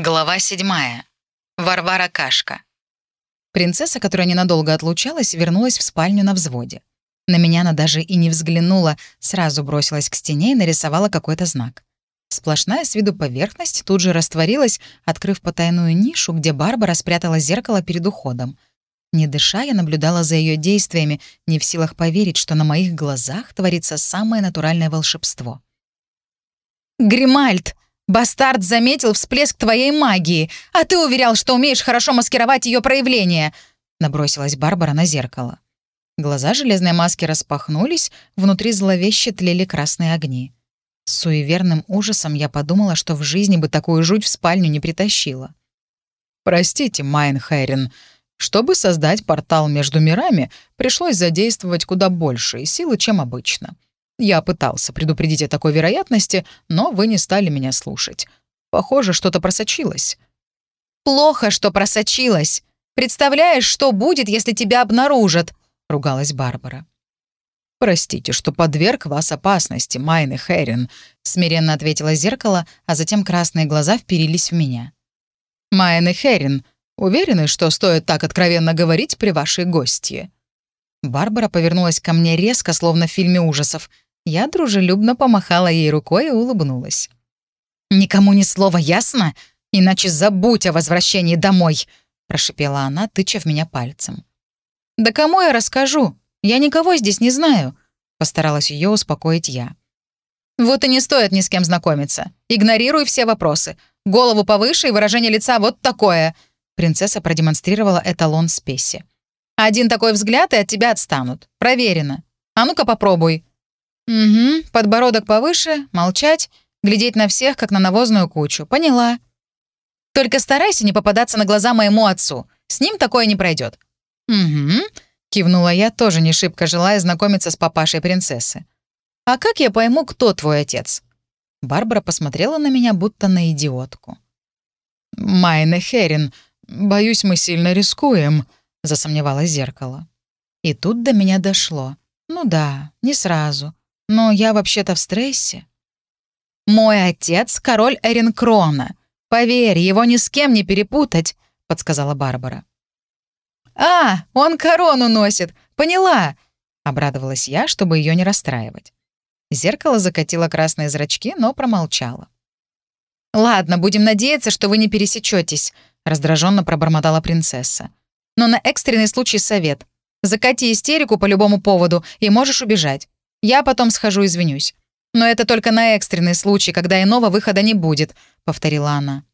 Глава седьмая. Варвара Кашка. Принцесса, которая ненадолго отлучалась, вернулась в спальню на взводе. На меня она даже и не взглянула, сразу бросилась к стене и нарисовала какой-то знак. Сплошная с виду поверхность тут же растворилась, открыв потайную нишу, где Барбара спрятала зеркало перед уходом. Не дыша, я наблюдала за ее действиями, не в силах поверить, что на моих глазах творится самое натуральное волшебство. «Гримальд!» Бастард заметил всплеск твоей магии, а ты уверял, что умеешь хорошо маскировать ее проявление!» Набросилась Барбара на зеркало. Глаза железной маски распахнулись, внутри зловеще тлели красные огни. С суеверным ужасом я подумала, что в жизни бы такую жуть в спальню не притащила. «Простите, Майн чтобы создать портал между мирами, пришлось задействовать куда больше силы, чем обычно. Я пытался предупредить о такой вероятности, но вы не стали меня слушать. Похоже, что-то просочилось». «Плохо, что просочилось. Представляешь, что будет, если тебя обнаружат?» — ругалась Барбара. «Простите, что подверг вас опасности, Майны Хэрин», — смиренно ответила зеркало, а затем красные глаза вперились в меня. «Майны Хэрин, уверены, что стоит так откровенно говорить при вашей гостье?» Барбара повернулась ко мне резко, словно в фильме ужасов. Я дружелюбно помахала ей рукой и улыбнулась. «Никому ни слова, ясно? Иначе забудь о возвращении домой!» — прошипела она, тыча в меня пальцем. «Да кому я расскажу? Я никого здесь не знаю», — постаралась ее успокоить я. «Вот и не стоит ни с кем знакомиться. Игнорируй все вопросы. Голову повыше и выражение лица вот такое». Принцесса продемонстрировала эталон спеси. «Один такой взгляд, и от тебя отстанут. Проверено. А ну-ка попробуй». «Угу, подбородок повыше, молчать, глядеть на всех, как на навозную кучу. Поняла». «Только старайся не попадаться на глаза моему отцу. С ним такое не пройдет. «Угу», — кивнула я, тоже не шибко желая знакомиться с папашей принцессы. «А как я пойму, кто твой отец?» Барбара посмотрела на меня, будто на идиотку. «Майна Херин, боюсь, мы сильно рискуем», — засомневалось зеркало. И тут до меня дошло. Ну да, не сразу. Но я вообще-то в стрессе. «Мой отец — король Эринкрона. Поверь, его ни с кем не перепутать», — подсказала Барбара. «А, он корону носит. Поняла!» — обрадовалась я, чтобы ее не расстраивать. Зеркало закатило красные зрачки, но промолчало. «Ладно, будем надеяться, что вы не пересечетесь», — раздраженно пробормотала принцесса. «Но на экстренный случай совет. Закати истерику по любому поводу, и можешь убежать. Я потом схожу извинюсь. Но это только на экстренный случай, когда иного выхода не будет», — повторила она.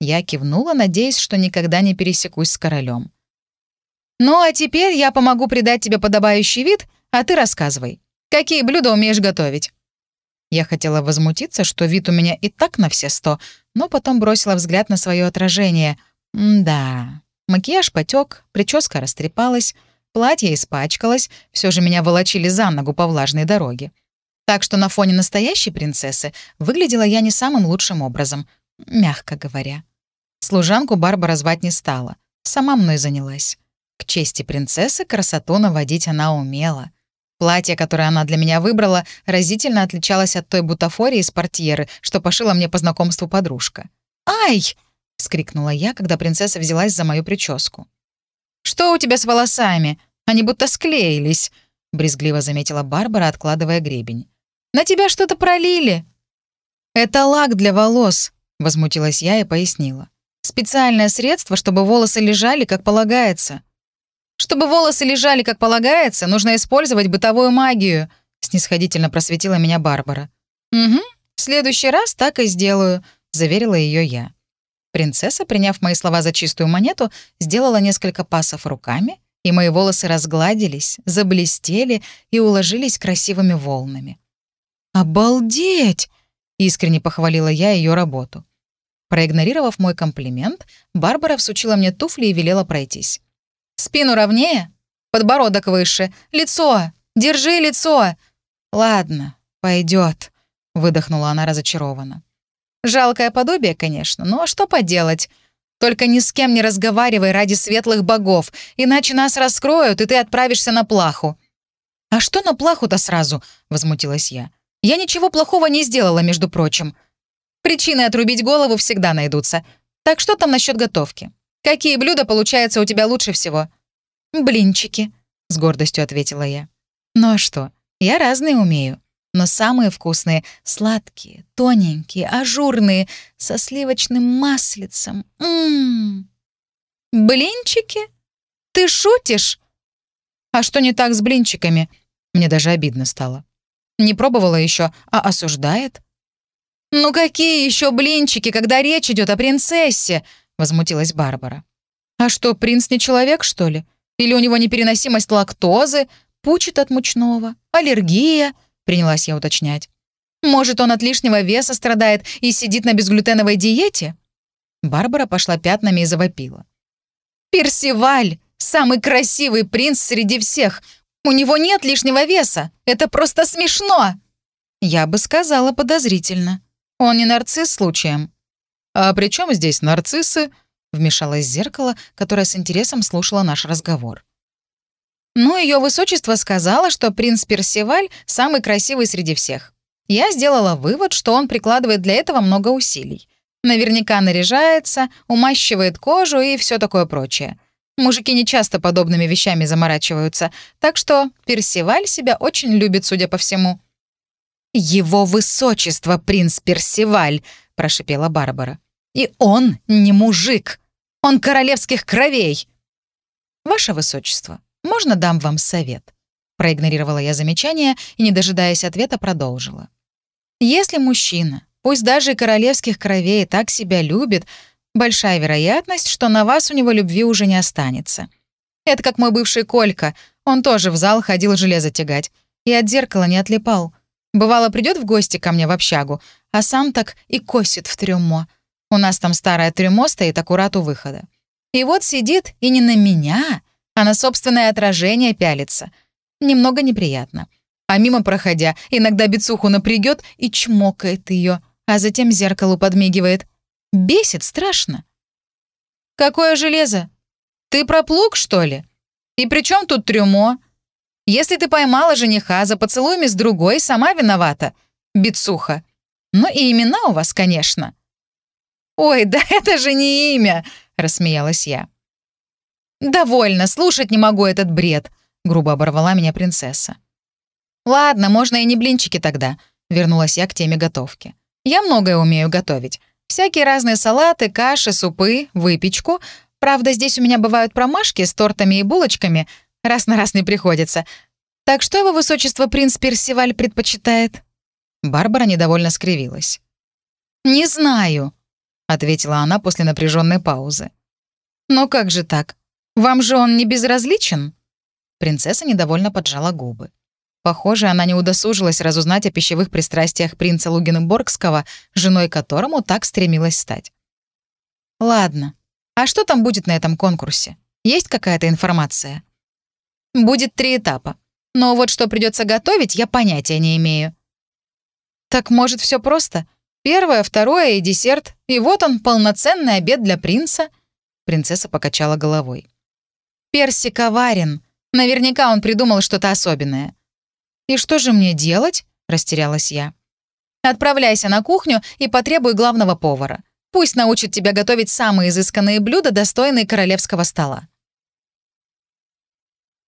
Я кивнула, надеясь, что никогда не пересекусь с королем. «Ну а теперь я помогу придать тебе подобающий вид, а ты рассказывай. Какие блюда умеешь готовить?» Я хотела возмутиться, что вид у меня и так на все сто, но потом бросила взгляд на свое отражение. М да, макияж потек, прическа растрепалась, Платье испачкалось, все же меня волочили за ногу по влажной дороге. Так что на фоне настоящей принцессы выглядела я не самым лучшим образом, мягко говоря. Служанку Барбара звать не стала, сама мной занялась. К чести принцессы красоту наводить она умела. Платье, которое она для меня выбрала, разительно отличалось от той бутафории из портьеры, что пошила мне по знакомству подружка. «Ай!» — вскрикнула я, когда принцесса взялась за мою прическу. «Что у тебя с волосами? Они будто склеились», — брезгливо заметила Барбара, откладывая гребень. «На тебя что-то пролили». «Это лак для волос», — возмутилась я и пояснила. «Специальное средство, чтобы волосы лежали, как полагается». «Чтобы волосы лежали, как полагается, нужно использовать бытовую магию», — снисходительно просветила меня Барбара. «Угу, в следующий раз так и сделаю», — заверила ее я. Принцесса, приняв мои слова за чистую монету, сделала несколько пасов руками, и мои волосы разгладились, заблестели и уложились красивыми волнами. «Обалдеть!» — искренне похвалила я ее работу. Проигнорировав мой комплимент, Барбара всучила мне туфли и велела пройтись. «Спину ровнее, подбородок выше, лицо, держи лицо!» «Ладно, пойдет, выдохнула она разочарованно. Жалкое подобие, конечно, но что поделать? Только ни с кем не разговаривай ради светлых богов, иначе нас раскроют, и ты отправишься на плаху». «А что на плаху-то сразу?» — возмутилась я. «Я ничего плохого не сделала, между прочим». «Причины отрубить голову всегда найдутся. Так что там насчет готовки? Какие блюда получаются у тебя лучше всего?» «Блинчики», — с гордостью ответила я. «Ну а что? Я разные умею. Но самые вкусные — сладкие, тоненькие, ажурные, со сливочным маслицем. Ммм. «Блинчики? Ты шутишь?» «А что не так с блинчиками?» Мне даже обидно стало. Не пробовала еще, а осуждает. «Ну какие еще блинчики, когда речь идет о принцессе?» — возмутилась Барбара. «А что, принц не человек, что ли? Или у него непереносимость лактозы, пучит от мучного, аллергия?» — принялась я уточнять. «Может, он от лишнего веса страдает и сидит на безглютеновой диете?» Барбара пошла пятнами и завопила. «Персиваль! Самый красивый принц среди всех! У него нет лишнего веса! Это просто смешно!» Я бы сказала подозрительно. Он не нарцисс случаем. «А при чем здесь нарциссы?» — вмешалось зеркало, которое с интересом слушало наш разговор. «Ну, ее высочество сказала, что принц Персиваль самый красивый среди всех. Я сделала вывод, что он прикладывает для этого много усилий. Наверняка наряжается, умащивает кожу и все такое прочее. Мужики не часто подобными вещами заморачиваются, так что Персиваль себя очень любит, судя по всему». «Его высочество, принц Персиваль!» — прошипела Барбара. «И он не мужик! Он королевских кровей!» «Ваше высочество, можно дам вам совет?» Проигнорировала я замечание и, не дожидаясь ответа, продолжила. «Если мужчина, пусть даже и королевских кровей, так себя любит, большая вероятность, что на вас у него любви уже не останется. Это как мой бывший Колька, он тоже в зал ходил железо тягать и от зеркала не отлипал. Бывало, придет в гости ко мне в общагу, а сам так и косит в трюмо. У нас там старое трюмо стоит аккурат у выхода. И вот сидит и не на меня, а на собственное отражение пялится. Немного неприятно. А мимо проходя, иногда бицуху напрягет и чмокает ее, а затем зеркалу подмигивает. Бесит страшно. «Какое железо? Ты про плуг, что ли? И при чем тут трюмо? Если ты поймала жениха за поцелуями с другой, сама виновата. Бицуха. Ну и имена у вас, конечно». «Ой, да это же не имя!» — рассмеялась я. «Довольно, слушать не могу этот бред», — грубо оборвала меня принцесса. «Ладно, можно и не блинчики тогда», — вернулась я к теме готовки. «Я многое умею готовить. Всякие разные салаты, каши, супы, выпечку. Правда, здесь у меня бывают промашки с тортами и булочками. Раз на раз не приходится. Так что его высочество принц Персиваль предпочитает?» Барбара недовольно скривилась. «Не знаю», — ответила она после напряженной паузы. «Но как же так? Вам же он не безразличен?» Принцесса недовольно поджала губы. Похоже, она не удосужилась разузнать о пищевых пристрастиях принца Лугенборгского, женой которому так стремилась стать. «Ладно. А что там будет на этом конкурсе? Есть какая-то информация?» «Будет три этапа. Но вот что придется готовить, я понятия не имею». «Так, может, все просто? Первое, второе и десерт, и вот он, полноценный обед для принца?» Принцесса покачала головой. Перси коварен. Наверняка он придумал что-то особенное. «И что же мне делать?» — растерялась я. «Отправляйся на кухню и потребуй главного повара. Пусть научит тебя готовить самые изысканные блюда, достойные королевского стола».